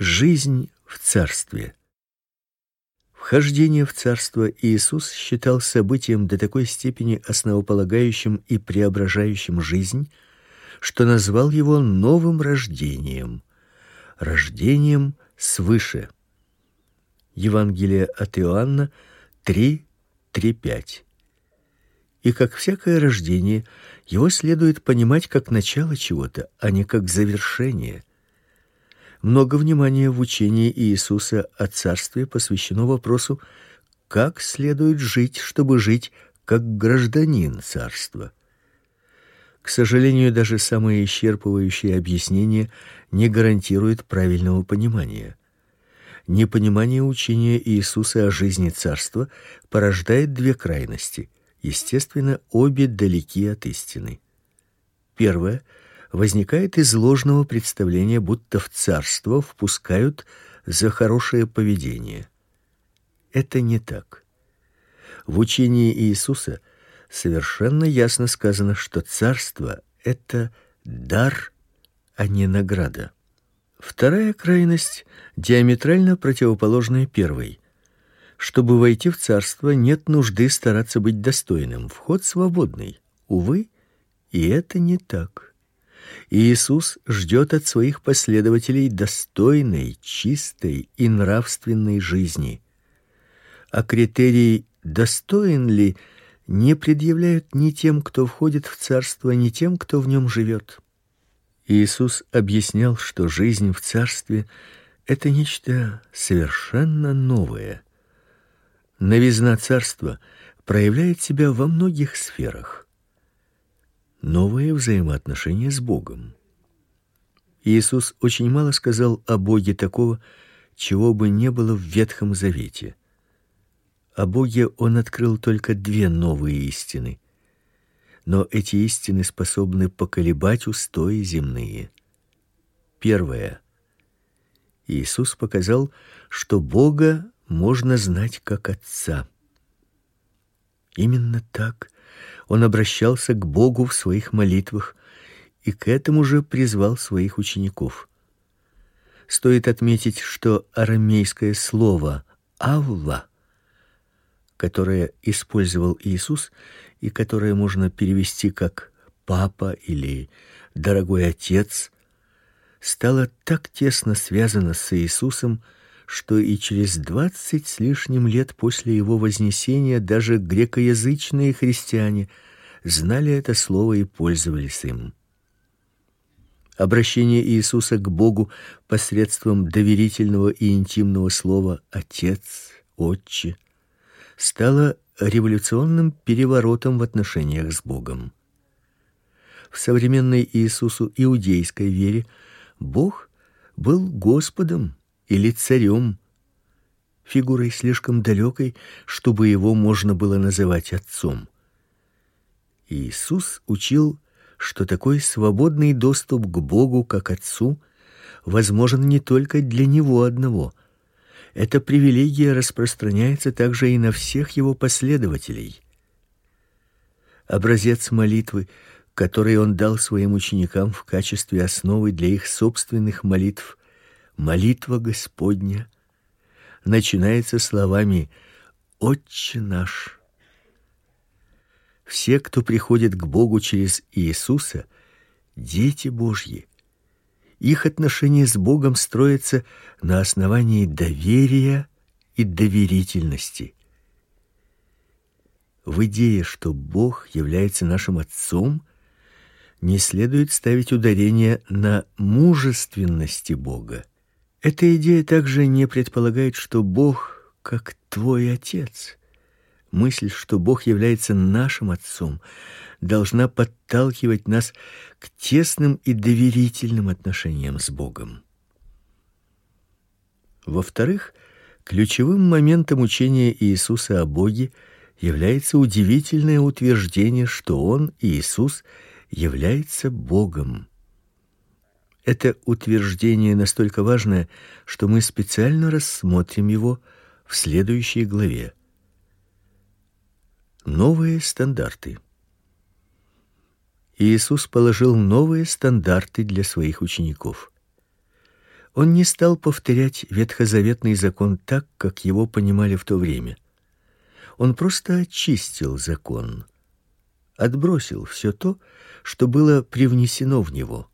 Жизнь в царстве. Вхождение в царство Иисус считал событием до такой степени основополагающим и преображающим жизнь, что назвал его новым рождением, рождением свыше. Евангелие от Иоанна 3:3-5. И как всякое рождение, его следует понимать как начало чего-то, а не как завершение. Много внимания в учении Иисуса о царстве посвящено вопросу, как следует жить, чтобы жить как гражданин царства. К сожалению, даже самые исчерпывающие объяснения не гарантируют правильного понимания. Непонимание учения Иисуса о жизни царства порождает две крайности. Естественно, обе далеки от истины. Первое возникает из ложного представления, будто в царство впускают за хорошее поведение. Это не так. В учении Иисуса совершенно ясно сказано, что царство это дар, а не награда. Вторая крайность диаметрально противоположная первой. Чтобы войти в царство, нет нужды стараться быть достойным. Вход свободный. Увы, и это не так. Иисус ждет от своих последователей достойной, чистой и нравственной жизни. А критерий достоин ли не предъявляют ни тем, кто входит в царство, ни тем, кто в нем живет. Иисус объяснял, что жизнь в царстве это нечто совершенно новое. Новизна царства проявляет себя во многих сферах новые взаимоотношения с Богом. Иисус очень мало сказал о Боге такого, чего бы не было в Ветхом Завете. О Боге он открыл только две новые истины. Но эти истины способны поколебать устои земные. Первое. Иисус показал, что Бога можно знать как Отца. Именно так он обращался к Богу в своих молитвах и к этому же призвал своих учеников. Стоит отметить, что арамейское слово «авва», которое использовал Иисус и которое можно перевести как «папа» или «дорогой отец», стало так тесно связано с Иисусом, что и через двадцать с лишним лет после его вознесения даже грекоязычные христиане знали это слово и пользовались им. Обращение Иисуса к Богу посредством доверительного и интимного слова отец, отче стало революционным переворотом в отношениях с Богом. В современной Иисусу иудейской вере Бог был Господом, или царем, фигурой слишком далекой, чтобы его можно было называть отцом. Иисус учил, что такой свободный доступ к Богу как отцу возможен не только для него одного. Эта привилегия распространяется также и на всех его последователей. Образец молитвы, который он дал своим ученикам в качестве основы для их собственных молитв, молитва Господня начинается словами Отче наш. Все, кто приходит к Богу через Иисуса, дети Божьи. Их отношения с Богом строятся на основании доверия и доверительности. В идее, что Бог является нашим отцом, не следует ставить ударение на мужественности Бога. Эта идея также не предполагает, что Бог как твой отец. Мысль, что Бог является нашим отцом, должна подталкивать нас к тесным и доверительным отношениям с Богом. Во-вторых, ключевым моментом учения Иисуса о Боге является удивительное утверждение, что он, Иисус, является Богом. Это утверждение настолько важное, что мы специально рассмотрим его в следующей главе. Новые стандарты. Иисус положил новые стандарты для своих учеников. Он не стал повторять ветхозаветный закон так, как его понимали в то время. Он просто очистил закон, отбросил все то, что было привнесено в него.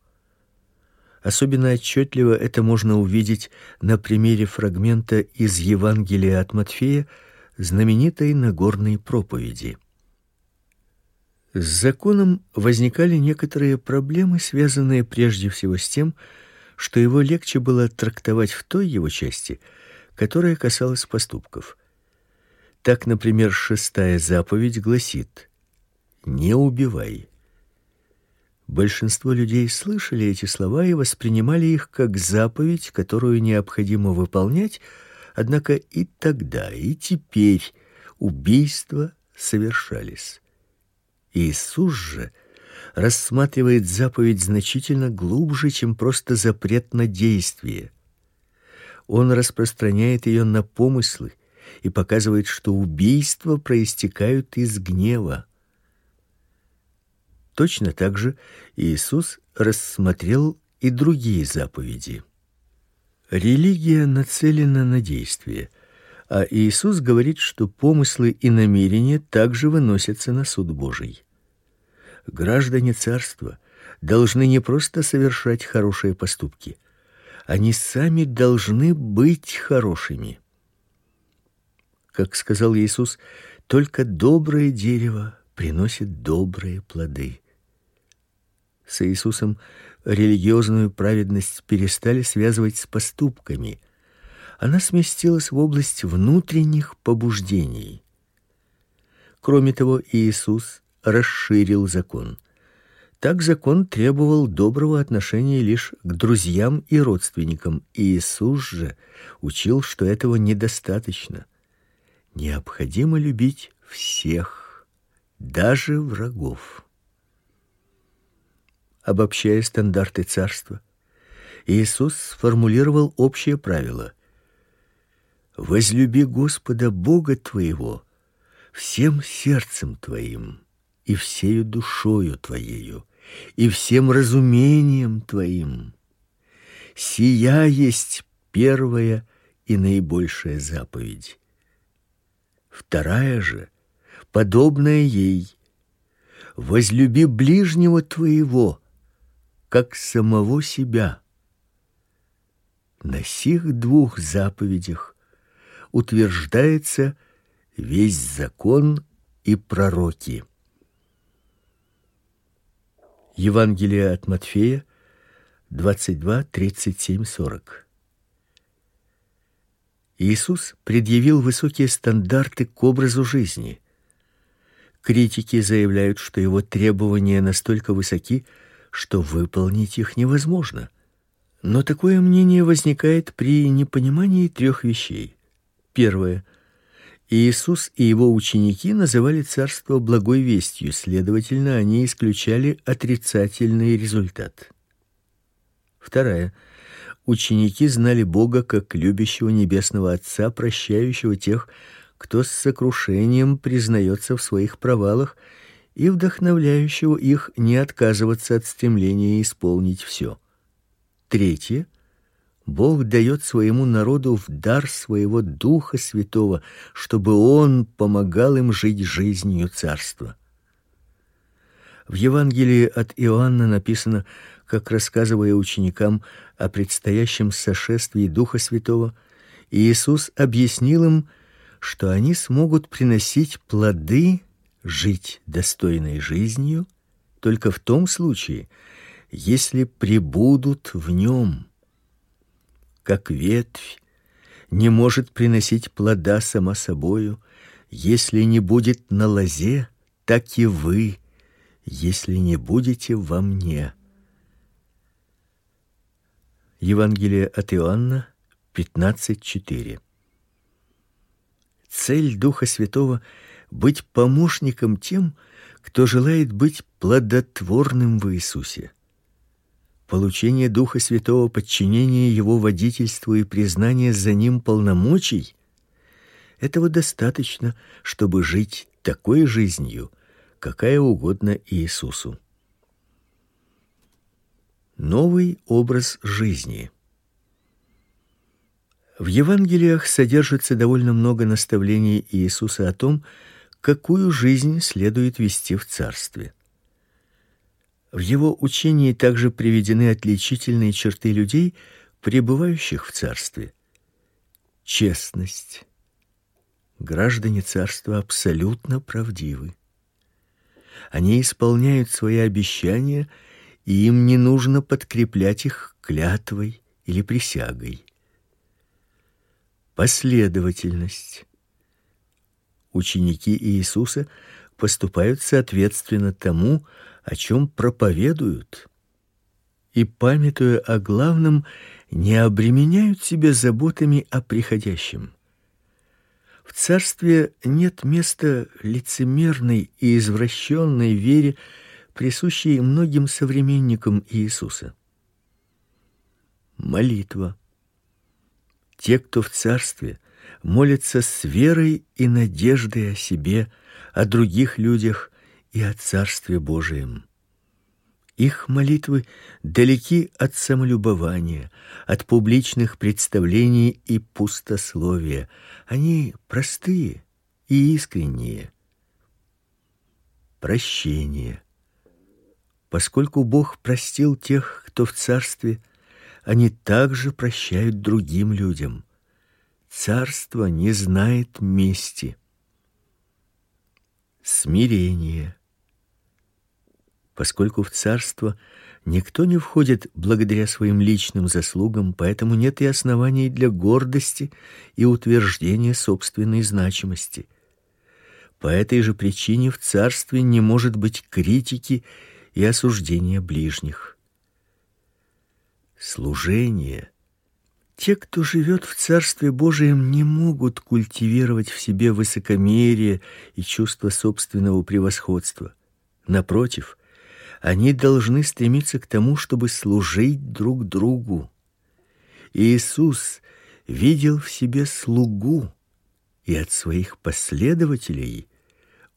Особенно отчетливо это можно увидеть на примере фрагмента из Евангелия от Матфея, знаменитой Нагорной проповеди. С законом возникали некоторые проблемы, связанные прежде всего с тем, что его легче было трактовать в той его части, которая касалась поступков. Так, например, шестая заповедь гласит: "Не убивай". Большинство людей слышали эти слова и воспринимали их как заповедь, которую необходимо выполнять, однако и тогда, и теперь убийства совершались. Иисус же рассматривает заповедь значительно глубже, чем просто запрет на действие. Он распространяет ее на помыслы и показывает, что убийства проистекают из гнева. Точно так же Иисус рассмотрел и другие заповеди. Религия нацелена на действие, а Иисус говорит, что помыслы и намерения также выносятся на суд Божий. Граждане царства должны не просто совершать хорошие поступки, они сами должны быть хорошими. Как сказал Иисус, только доброе дерево приносит добрые плоды. С Иисусом религиозную праведность перестали связывать с поступками. Она сместилась в область внутренних побуждений. Кроме того, Иисус расширил закон. Так закон требовал доброго отношения лишь к друзьям и родственникам. Иисус же учил, что этого недостаточно. Необходимо любить всех, даже врагов обобщая стандарты царства, Иисус сформулировал общее правило: возлюби Господа Бога твоего всем сердцем твоим и всею душою твоею и всем разумением твоим. Сия есть первая и наибольшая заповедь. Вторая же, подобная ей: возлюби ближнего твоего как самого себя. На сих двух заповедях утверждается весь закон и пророки. Евангелие от Матфея 22, 37, 40. Иисус предъявил высокие стандарты к образу жизни. Критики заявляют, что его требования настолько высоки, что выполнить их невозможно. Но такое мнение возникает при непонимании трех вещей. Первое. Иисус и его ученики называли царство благой вестью, следовательно, они исключали отрицательный результат. Второе. Ученики знали Бога как любящего небесного Отца, прощающего тех, кто с сокрушением признается в своих провалах и вдохновляющего их не отказываться от стремления исполнить все. Третье. Бог дает своему народу в дар своего Духа Святого, чтобы он помогал им жить жизнью царства. В Евангелии от Иоанна написано, как рассказывая ученикам о предстоящем сошествии Духа Святого, Иисус объяснил им, что они смогут приносить плоды жить достойной жизнью только в том случае, если пребудут в нем. Как ветвь не может приносить плода сама собою, если не будет на лозе, так и вы, если не будете во мне. Евангелие от Иоанна 15:4. Цель Духа Святого быть помощником тем, кто желает быть плодотворным в Иисусе. Получение Духа Святого, подчинение его водительству и признание за ним полномочий этого достаточно, чтобы жить такой жизнью, какая угодно Иисусу. Новый образ жизни. В Евангелиях содержится довольно много наставлений Иисуса о том, какую жизнь следует вести в царстве. В его учении также приведены отличительные черты людей, пребывающих в царстве. Честность. Граждане царства абсолютно правдивы. Они исполняют свои обещания, и им не нужно подкреплять их клятвой или присягой. Последовательность. Ученики Иисуса поступают соответственно тому, о чем проповедуют, и памятуя о главном, не обременяют себя заботами о приходящем. В царстве нет места лицемерной и извращенной вере, присущей многим современникам Иисуса. Молитва. Те, кто в царстве, молятся с верой и надеждой о себе, о других людях и о царстве Божием. Их молитвы далеки от самолюбования, от публичных представлений и пустословия. Они простые и искренние. Прощение. Поскольку Бог простил тех, кто в царстве, они также прощают другим людям. Царство не знает мести. Смирение поскольку в царство никто не входит благодаря своим личным заслугам, поэтому нет и оснований для гордости и утверждения собственной значимости. По этой же причине в царстве не может быть критики и осуждения ближних. Служение те, кто живет в Царстве Божием, не могут культивировать в себе высокомерие и чувство собственного превосходства. Напротив, они должны стремиться к тому, чтобы служить друг другу. Иисус видел в себе слугу, и от своих последователей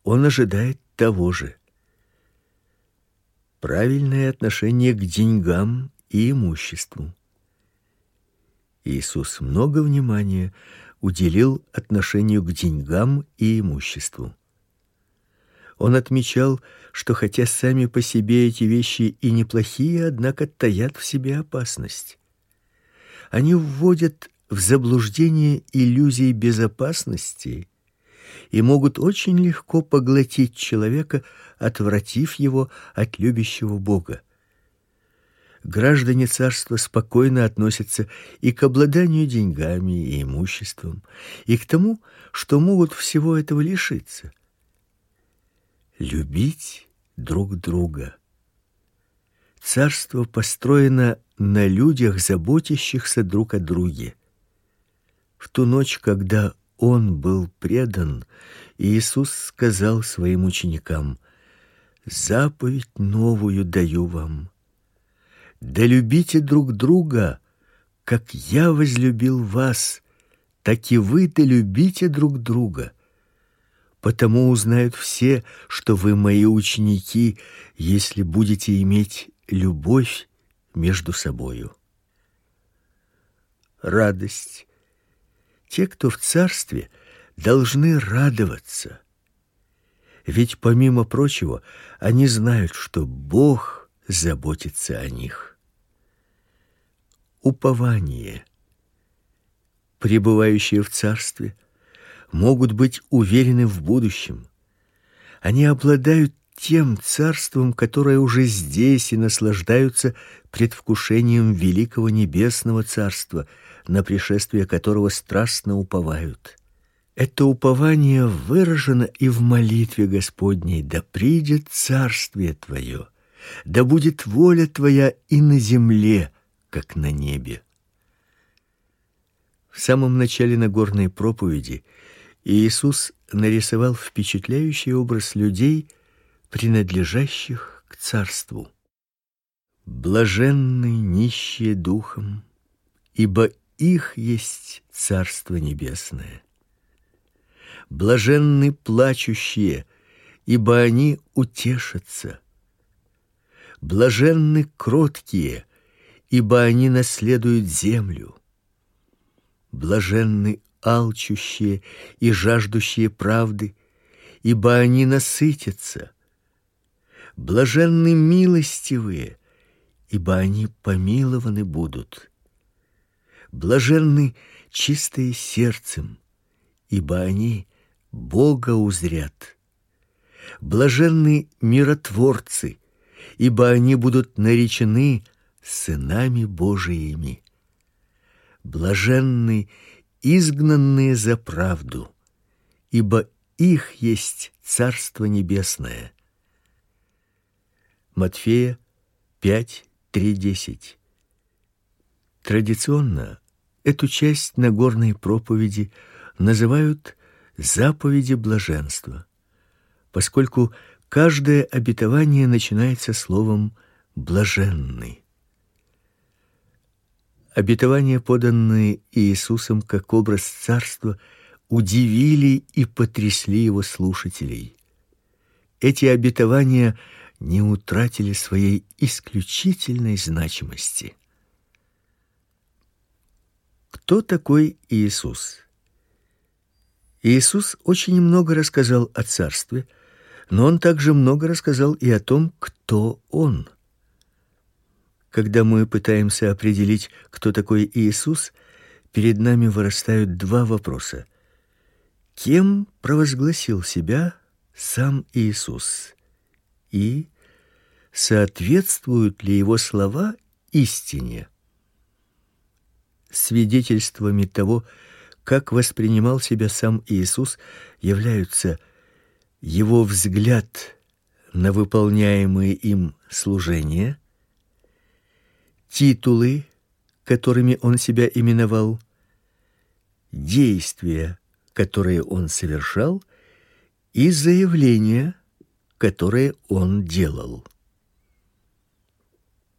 он ожидает того же. Правильное отношение к деньгам и имуществу. Иисус много внимания уделил отношению к деньгам и имуществу. Он отмечал, что хотя сами по себе эти вещи и неплохие, однако таят в себе опасность. Они вводят в заблуждение иллюзии безопасности и могут очень легко поглотить человека, отвратив его от любящего Бога. Граждане царства спокойно относятся и к обладанию деньгами и имуществом, и к тому, что могут всего этого лишиться любить друг друга. Царство построено на людях, заботящихся друг о друге. В ту ночь, когда он был предан, Иисус сказал своим ученикам: "Заповедь новую даю вам: да любите друг друга, как я возлюбил вас, так и вы да любите друг друга". Потому узнают все, что вы мои ученики, если будете иметь любовь между собою. Радость. Те, кто в царстве, должны радоваться. Ведь помимо прочего, они знают, что Бог заботится о них. Упование. Пребывающие в царстве – могут быть уверены в будущем. Они обладают тем царством, которое уже здесь и наслаждаются предвкушением великого небесного царства, на пришествие которого страстно уповают. Это упование выражено и в молитве Господней: "Да придет царствие твое, да будет воля твоя и на земле, как на небе". В самом начале Нагорной проповеди Иисус нарисовал впечатляющий образ людей, принадлежащих к царству. Блаженны нищие духом, ибо их есть царство небесное. Блаженны плачущие, ибо они утешатся. Блаженны кроткие, ибо они наследуют землю. Блаженны алчущие и жаждущие правды, ибо они насытятся. Блаженны милостивые, ибо они помилованы будут. Блаженны чистые сердцем, ибо они Бога узрят. Блаженны миротворцы, ибо они будут наречены сынами Божиими. Блаженны изгнанные за правду, ибо их есть Царство Небесное. Матфея 5:3-10. Традиционно эту часть Нагорной проповеди называют заповеди блаженства, поскольку каждое обетование начинается словом блаженный. Обетования, поданные Иисусом как образ царства, удивили и потрясли его слушателей. Эти обетования не утратили своей исключительной значимости. Кто такой Иисус? Иисус очень много рассказал о царстве, но он также много рассказал и о том, кто он. Когда мы пытаемся определить, кто такой Иисус, перед нами вырастают два вопроса. Кем провозгласил себя сам Иисус? И соответствуют ли его слова истине? Свидетельствами того, как воспринимал себя сам Иисус, являются его взгляд на выполняемые им служения, титулы, которыми он себя именовал, действия, которые он совершал, и заявления, которые он делал.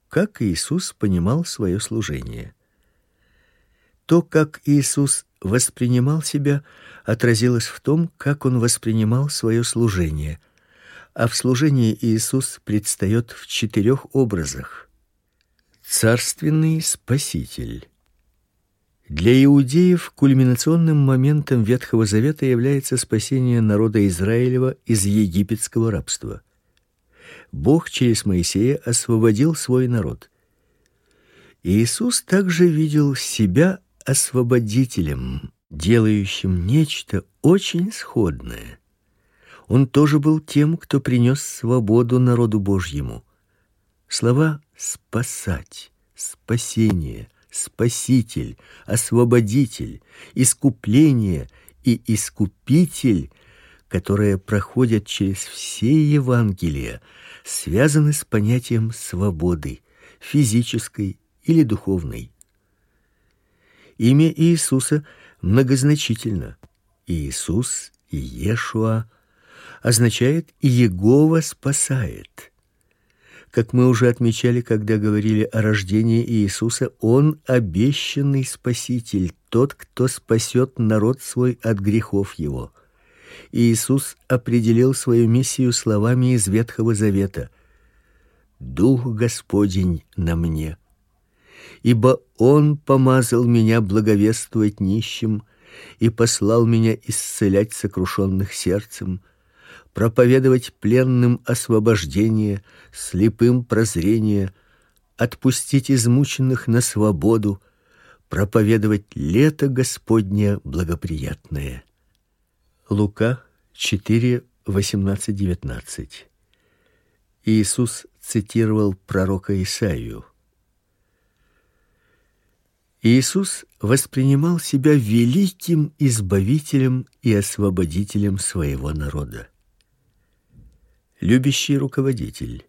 Как Иисус понимал свое служение? То, как Иисус воспринимал себя, отразилось в том, как он воспринимал свое служение. А в служении Иисус предстает в четырех образах: Царственный Спаситель. Для иудеев кульминационным моментом Ветхого Завета является спасение народа Израилева из египетского рабства. Бог через Моисея освободил свой народ. Иисус также видел себя освободителем, делающим нечто очень сходное. Он тоже был тем, кто принес свободу народу Божьему. Слова спасать, спасение, спаситель, освободитель, искупление и искупитель, которые проходят через все Евангелия, связаны с понятием свободы, физической или духовной. Имя Иисуса многозначительно. Иисус, Иешуа означает Иегова спасает. Как мы уже отмечали, когда говорили о рождении Иисуса, он обещанный спаситель, тот, кто спасет народ свой от грехов его. Иисус определил свою миссию словами из Ветхого Завета: Дух Господень на мне, ибо он помазал меня благовествовать нищим и послал меня исцелять сокрушенных сердцем, проповедовать пленным освобождение, слепым прозрение, отпустить измученных на свободу, проповедовать лето Господне благоприятное. Лука 4 18 19. Иисус цитировал пророка Исаию. Иисус воспринимал себя великим избавителем и освободителем своего народа любящий руководитель.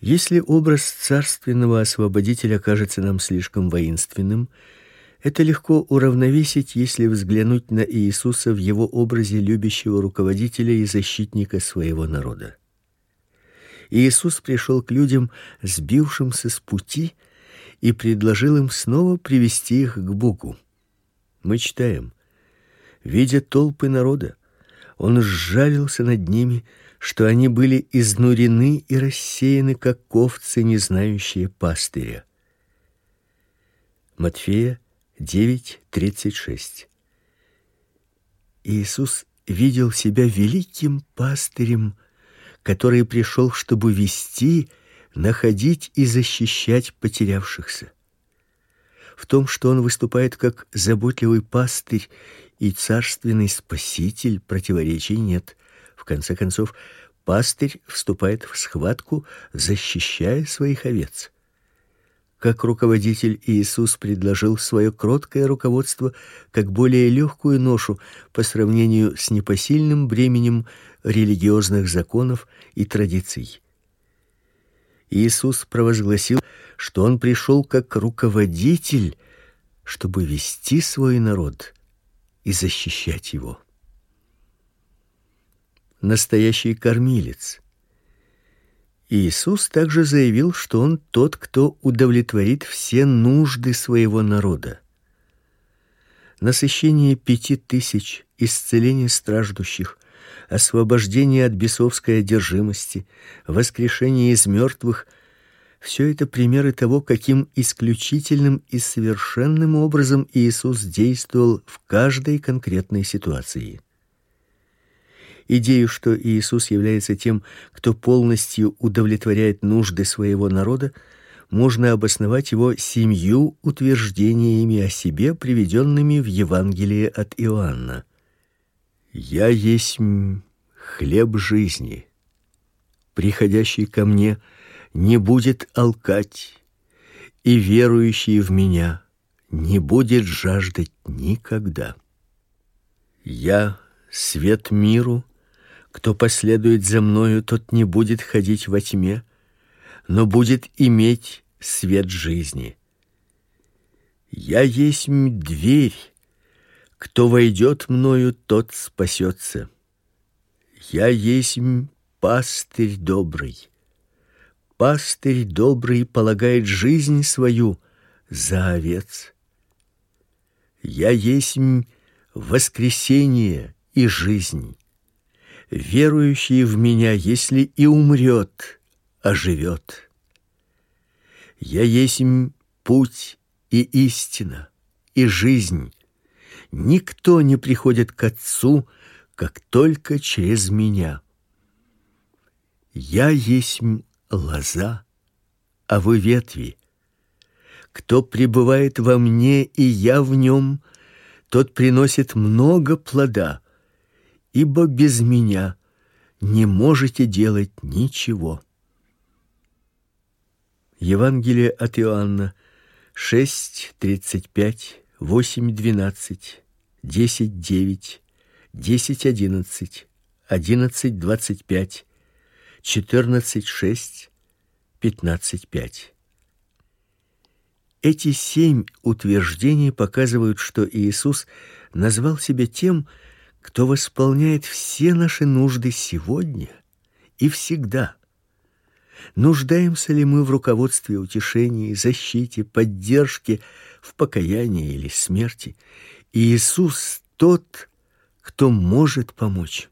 Если образ царственного освободителя кажется нам слишком воинственным, это легко уравновесить, если взглянуть на Иисуса в его образе любящего руководителя и защитника своего народа. Иисус пришел к людям, сбившимся с пути, и предложил им снова привести их к Богу. Мы читаем: видя толпы народа, он сжалился над ними, что они были изнурены и рассеяны, как овцы, не знающие пастыря. Матфея 9:36. Иисус видел себя великим пастырем, который пришел, чтобы вести, находить и защищать потерявшихся. В том, что он выступает как заботливый пастырь и царственный спаситель, противоречий нет. В конце концов, пастырь вступает в схватку, защищая своих овец. Как руководитель Иисус предложил свое кроткое руководство как более легкую ношу по сравнению с непосильным бременем религиозных законов и традиций. Иисус провозгласил, что он пришел как руководитель, чтобы вести свой народ и защищать его. Настоящий кормилец, Иисус также заявил, что он тот, кто удовлетворит все нужды своего народа. Насыщение пяти тысяч, исцеление страждущих, освобождение от бесовской одержимости, воскрешение из мертвых — все это примеры того, каким исключительным и совершенным образом Иисус действовал в каждой конкретной ситуации. Идею, что Иисус является тем, кто полностью удовлетворяет нужды своего народа, можно обосновать его семью утверждениями о себе, приведенными в Евангелии от Иоанна. Я есть хлеб жизни. Приходящий ко мне не будет алкать, и верующий в меня не будет жаждать никогда. Я свет миру, кто последует за мною, тот не будет ходить во тьме, но будет иметь свет жизни. Я есть дверь. Кто войдет мною, тот спасется. Я есть пастырь добрый. Пастырь добрый полагает жизнь свою за овец. Я есть воскресение и жизнь верующий в меня, если и умрет, оживет. Я есть путь и истина, и жизнь. Никто не приходит к Отцу, как только через меня. Я есть лоза, а вы ветви. Кто пребывает во мне и я в нем, тот приносит много плода ибо без меня не можете делать ничего. Евангелие от Иоанна 6:35, 8:12, 10:9, 10:11, 11:25, 14:6, 15:5. Эти семь утверждений показывают, что Иисус назвал себя тем, кто восполняет все наши нужды сегодня и всегда. Нуждаемся ли мы в руководстве, утешении, защите, поддержке, в покаянии или смерти? Иисус тот, кто может помочь.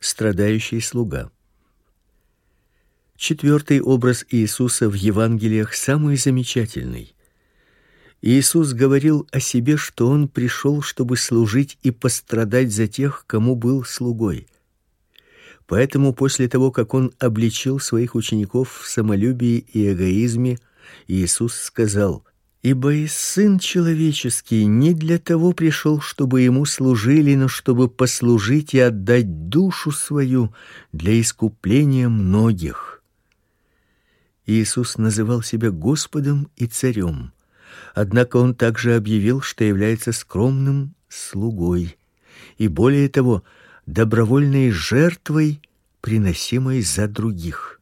Страдающий слуга. Четвертый образ Иисуса в Евангелиях самый замечательный. Иисус говорил о себе, что он пришел, чтобы служить и пострадать за тех, кому был слугой. Поэтому после того, как он обличил своих учеников в самолюбии и эгоизме, Иисус сказал: Ибо и сын человеческий не для того пришел, чтобы ему служили, но чтобы послужить и отдать душу свою для искупления многих. Иисус называл себя Господом и царем. Однако он также объявил, что является скромным слугой и более того, добровольной жертвой, приносимой за других.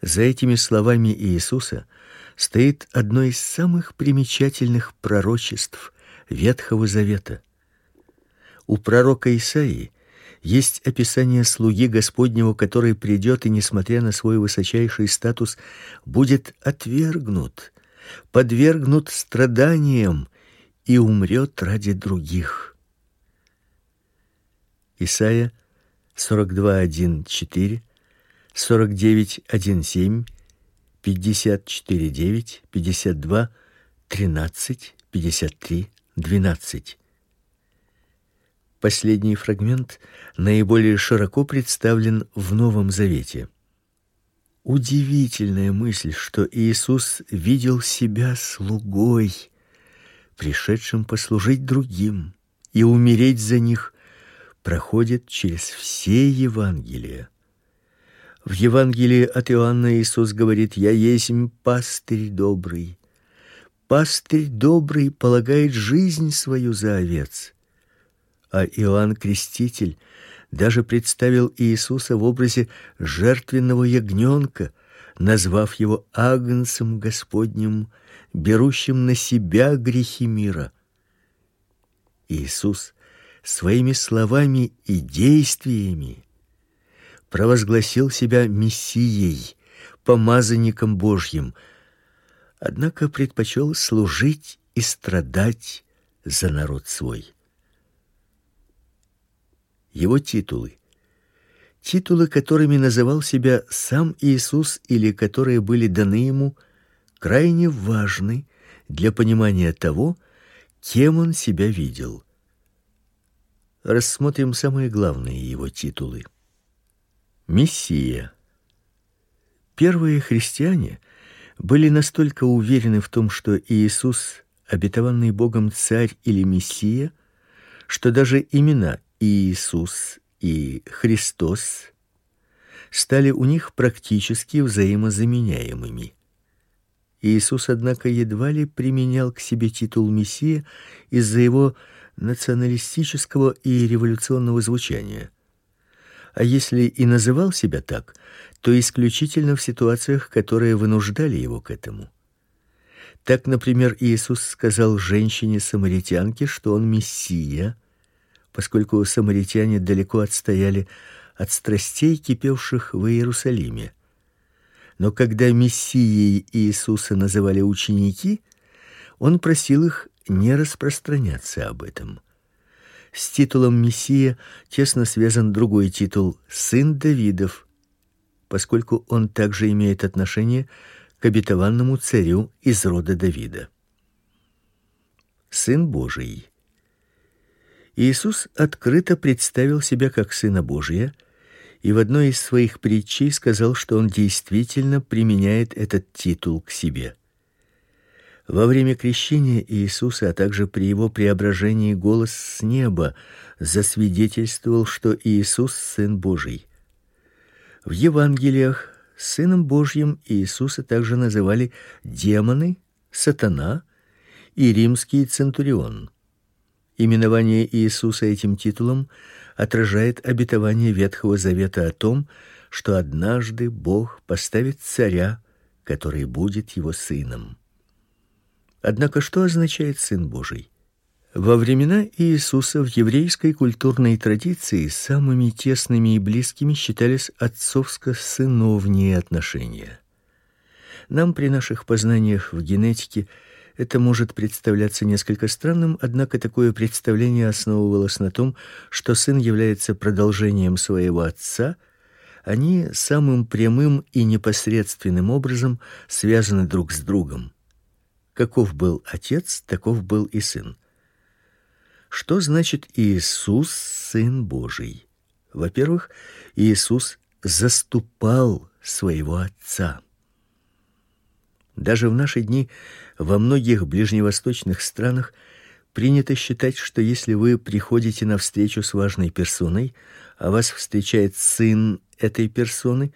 За этими словами Иисуса стоит одно из самых примечательных пророчеств Ветхого Завета. У пророка Исаии есть описание слуги Господнего, который придет и несмотря на свой высочайший статус будет отвергнут подвергнут страданиям и умрет ради других. Исайя 42:1-4, 49:1-7, 54:9, 52 13, 53 12. Последний фрагмент наиболее широко представлен в Новом Завете. Удивительная мысль, что Иисус видел себя слугой, пришедшим послужить другим и умереть за них, проходит через все Евангелия. В Евангелии от Иоанна Иисус говорит: "Я есть пастырь добрый. Пастырь добрый полагает жизнь свою за овец" а Иоанн Креститель даже представил Иисуса в образе жертвенного ягненка, назвав его агнцем Господним, берущим на себя грехи мира. Иисус своими словами и действиями провозгласил себя мессией, помазанником Божьим, однако предпочел служить и страдать за народ свой его титулы. Титулы, которыми называл себя сам Иисус или которые были даны ему, крайне важны для понимания того, кем он себя видел. Рассмотрим самые главные его титулы. Мессия. Первые христиане были настолько уверены в том, что Иисус обетованный Богом царь или мессия, что даже имена Иисус и Христос стали у них практически взаимозаменяемыми. Иисус, однако, едва ли применял к себе титул мессии из-за его националистического и революционного звучания. А если и называл себя так, то исключительно в ситуациях, которые вынуждали его к этому. Так, например, Иисус сказал женщине-самаритянке, что он мессия, поскольку самаритяне далеко отстояли от страстей, кипевших в Иерусалиме. Но когда мессией Иисуса называли ученики, он просил их не распространяться об этом. С титулом мессия тесно связан другой титул сын Давидов, поскольку он также имеет отношение к обетованному царю из рода Давида. Сын Божий. Иисус открыто представил себя как сына Божия и в одной из своих притчей сказал, что он действительно применяет этот титул к себе. Во время крещения Иисуса, а также при его преображении голос с неба засвидетельствовал, что Иисус сын Божий. В Евангелиях сыном Божьим Иисуса также называли демоны, сатана и римский центурион. Именование Иисуса этим титулом отражает обетование Ветхого Завета о том, что однажды Бог поставит царя, который будет его сыном. Однако что означает сын Божий? Во времена Иисуса в еврейской культурной традиции самыми тесными и близкими считались отцовско-сыновние отношения. Нам при наших познаниях в генетике – это может представляться несколько странным, однако такое представление основывалось на том, что сын является продолжением своего отца, они самым прямым и непосредственным образом связаны друг с другом. Каков был отец, таков был и сын. Что значит Иисус сын Божий? Во-первых, Иисус заступал своего отца. Даже в наши дни во многих ближневосточных странах принято считать, что если вы приходите на встречу с важной персоной, а вас встречает сын этой персоны,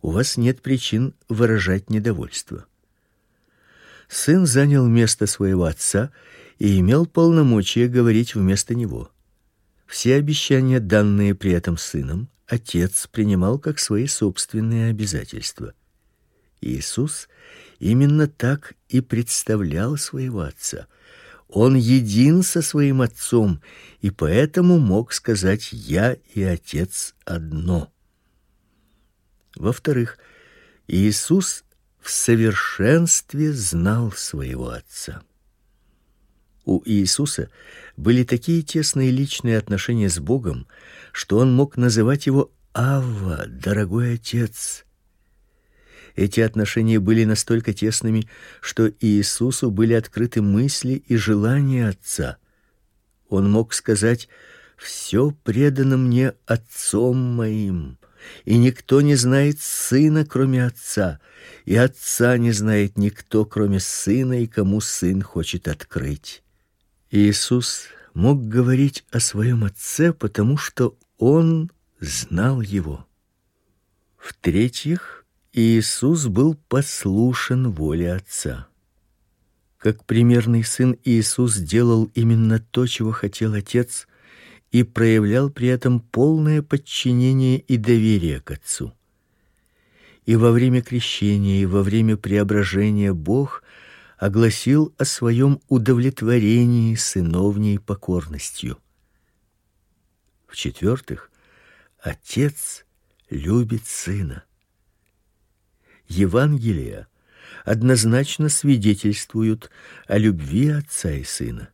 у вас нет причин выражать недовольство. Сын занял место своего отца и имел полномочия говорить вместо него. Все обещания, данные при этом сыном, отец принимал как свои собственные обязательства. Иисус именно так и представлял своего отца. Он един со своим отцом и поэтому мог сказать: "Я и отец одно". Во-вторых, Иисус в совершенстве знал своего отца. У Иисуса были такие тесные личные отношения с Богом, что он мог называть его Авва, дорогой отец. Эти отношения были настолько тесными, что Иисусу были открыты мысли и желания Отца. Он мог сказать: «Все предано мне Отцом моим, и никто не знает Сына, кроме Отца, и Отца не знает никто, кроме Сына, и кому Сын хочет открыть». Иисус мог говорить о своем Отце, потому что он знал его. В-третьих, Иисус был послушен воле Отца. Как примерный сын Иисус делал именно то, чего хотел Отец, и проявлял при этом полное подчинение и доверие к Отцу. И во время крещения, и во время преображения Бог огласил о своем удовлетворении сыновней покорностью. В-четвертых, Отец любит Сына. Евангелия однозначно свидетельствуют о любви Отца и Сына.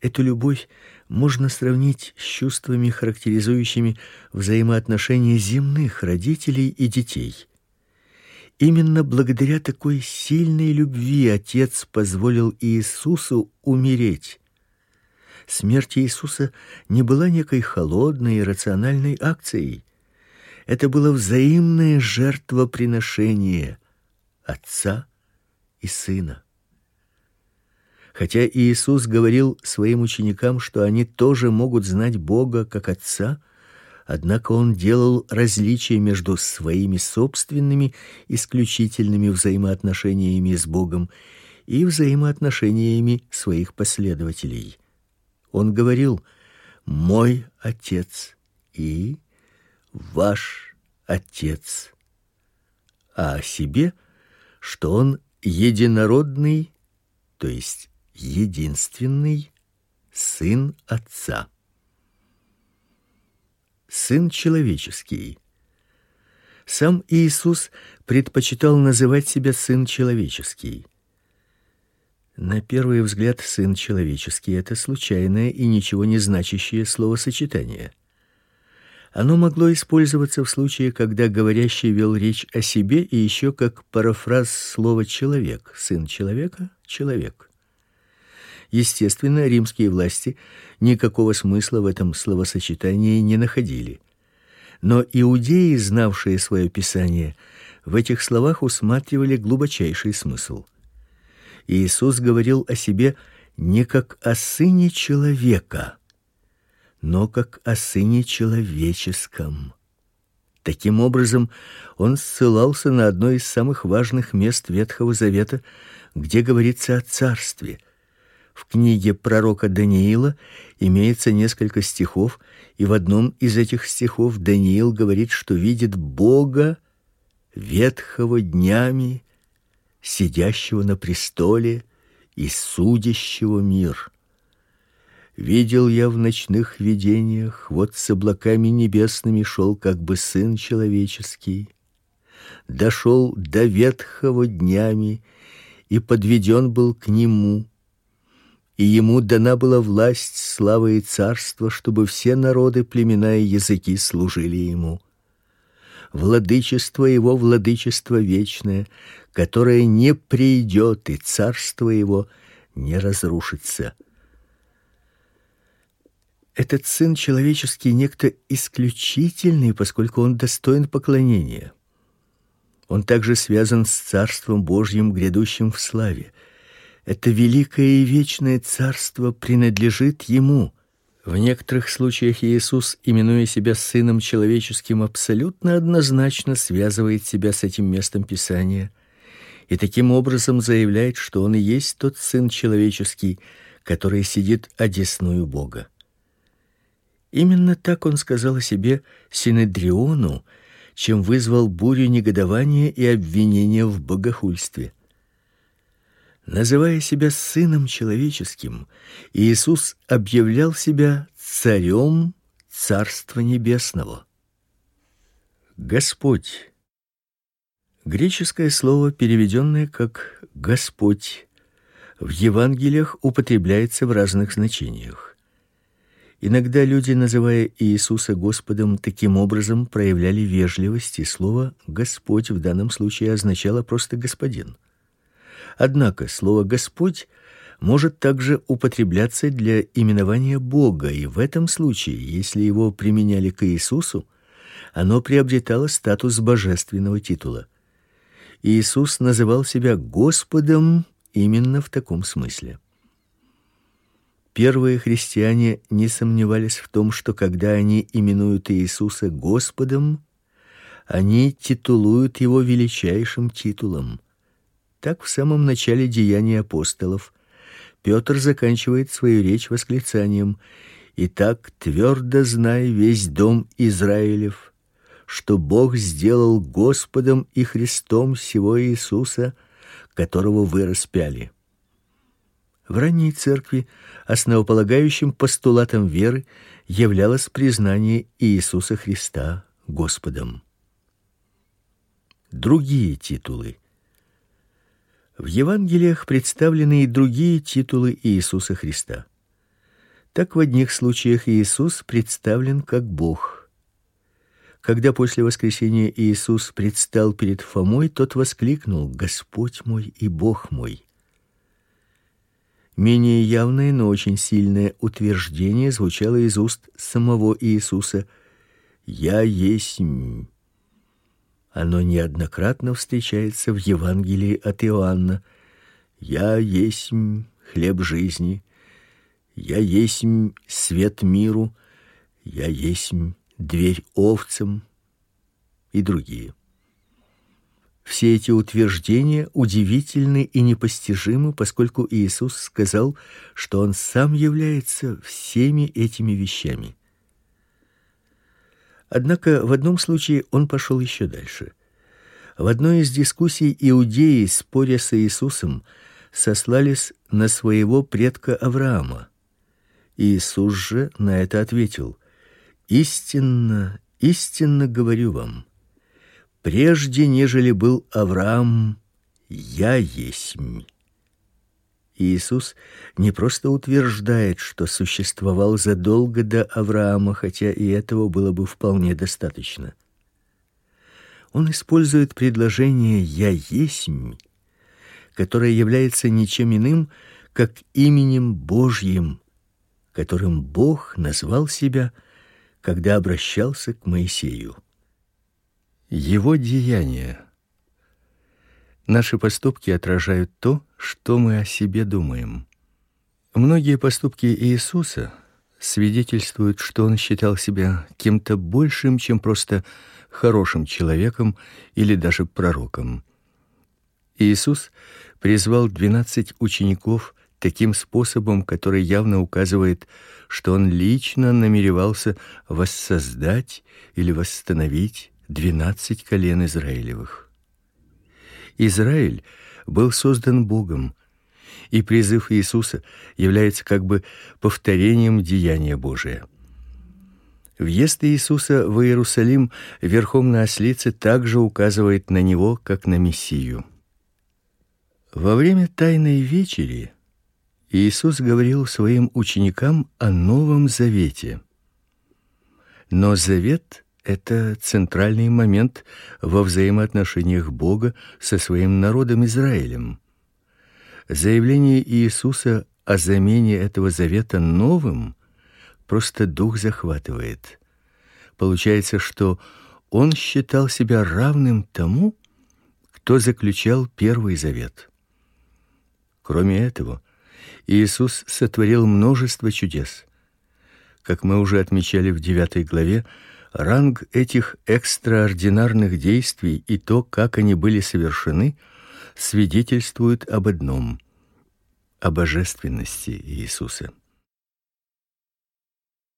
Эту любовь можно сравнить с чувствами, характеризующими взаимоотношения земных родителей и детей. Именно благодаря такой сильной любви Отец позволил Иисусу умереть. Смерть Иисуса не была некой холодной и рациональной акцией. Это было взаимное жертвоприношение Отца и Сына. Хотя Иисус говорил своим ученикам, что они тоже могут знать Бога как Отца, однако он делал различия между своими собственными исключительными взаимоотношениями с Богом и взаимоотношениями своих последователей. Он говорил: "Мой Отец и ваш Отец", а о себе, что он единородный, то есть единственный сын Отца. Сын человеческий. Сам Иисус предпочитал называть себя сын человеческий. На первый взгляд сын человеческий это случайное и ничего не значащее словосочетание. Оно могло использоваться в случае, когда говорящий вел речь о себе и еще как парафраз слова человек, сын человека, человек. Естественно, римские власти никакого смысла в этом словосочетании не находили. Но иудеи, знавшие свое писание, в этих словах усматривали глубочайший смысл. Иисус говорил о себе не как о сыне человека, но как о сыне человеческом. Таким образом, он ссылался на одно из самых важных мест Ветхого Завета, где говорится о царстве. В книге пророка Даниила имеется несколько стихов, и в одном из этих стихов Даниил говорит, что видит Бога ветхого днями, сидящего на престоле и судящего мир. Видел я в ночных видениях, вот с облаками небесными шел как бы сын человеческий. Дошел до ветхого днями и подведен был к нему. И ему дана была власть, слава и царство, чтобы все народы, племена и языки служили ему. Владычество его владычество вечное, которое не придет, и царство его не разрушится. Этот сын человеческий некто исключительный, поскольку он достоин поклонения. Он также связан с царством Божьим, грядущим в славе. Это великое и вечное царство принадлежит ему. В некоторых случаях Иисус, именуя себя сыном человеческим, абсолютно однозначно связывает себя с этим местом Писания и таким образом заявляет, что он и есть тот сын человеческий, который сидит одесную Бога. Именно так он сказал о себе Синедриону, чем вызвал бурю негодования и обвинения в богохульстве. Называя себя сыном человеческим, Иисус объявлял себя царем Царства небесного. Господь. Греческое слово, переведенное как Господь, в Евангелиях употребляется в разных значениях. Иногда люди, называя Иисуса Господом, таким образом проявляли вежливость, и слово Господь в данном случае означало просто господин. Однако слово Господь может также употребляться для именования Бога, и в этом случае, если его применяли к Иисусу, оно приобретало статус божественного титула. Иисус называл себя Господом именно в таком смысле. Первые христиане не сомневались в том, что когда они именуют Иисуса Господом, они титулуют его величайшим титулом. Так в самом начале Деяний апостолов Петр заканчивает свою речь восклицанием: "Итак, твердо знай весь дом Израилев, что Бог сделал Господом и Христом сего Иисуса, которого вы распяли". В ранней церкви основополагающим постулатом веры являлось признание Иисуса Христа Господом. Другие титулы. В Евангелиях представлены и другие титулы Иисуса Христа. Так в одних случаях Иисус представлен как Бог. Когда после воскресения Иисус предстал перед Фомой, тот воскликнул: "Господь мой и Бог мой!" Менее явное, но очень сильное утверждение звучало из уст самого Иисуса: "Я есть". Оно неоднократно встречается в Евангелии от Иоанна: "Я есть хлеб жизни, я есть свет миру, я есть дверь овцам" и другие. Все эти утверждения удивительны и непостижимы, поскольку Иисус сказал, что он сам является всеми этими вещами. Однако в одном случае он пошел еще дальше. В одной из дискуссий иудеи, споря с Иисусом, сослались на своего предка Авраама. Иисус же на это ответил: "Истинно, истинно говорю вам, прежде нежели был Авраам, я есмь. Иисус не просто утверждает, что существовал задолго до Авраама, хотя и этого было бы вполне достаточно. Он использует предложение я есмь, которое является ничем иным, как именем Божьим, которым Бог назвал себя, когда обращался к Моисею. Его деяния. Наши поступки отражают то, что мы о себе думаем. Многие поступки Иисуса свидетельствуют, что он считал себя кем-то большим, чем просто хорошим человеком или даже пророком. Иисус призвал двенадцать учеников таким способом, который явно указывает, что он лично намеревался воссоздать или восстановить двенадцать колен Израилевых. Израиль был создан Богом, и призыв Иисуса является как бы повторением деяния Божия. Въезд Иисуса в Иерусалим верхом на ослице также указывает на него как на Мессию. Во время тайной вечери Иисус говорил своим ученикам о Новом Завете. Но завет это центральный момент во взаимоотношениях Бога со своим народом Израилем. Заявление Иисуса о замене этого завета новым просто дух захватывает. Получается, что он считал себя равным тому, кто заключал первый завет. Кроме этого, Иисус сотворил множество чудес. Как мы уже отмечали в девятой главе, Ранг этих экстраординарных действий и то, как они были совершены, свидетельствуют об одном о божественности Иисуса.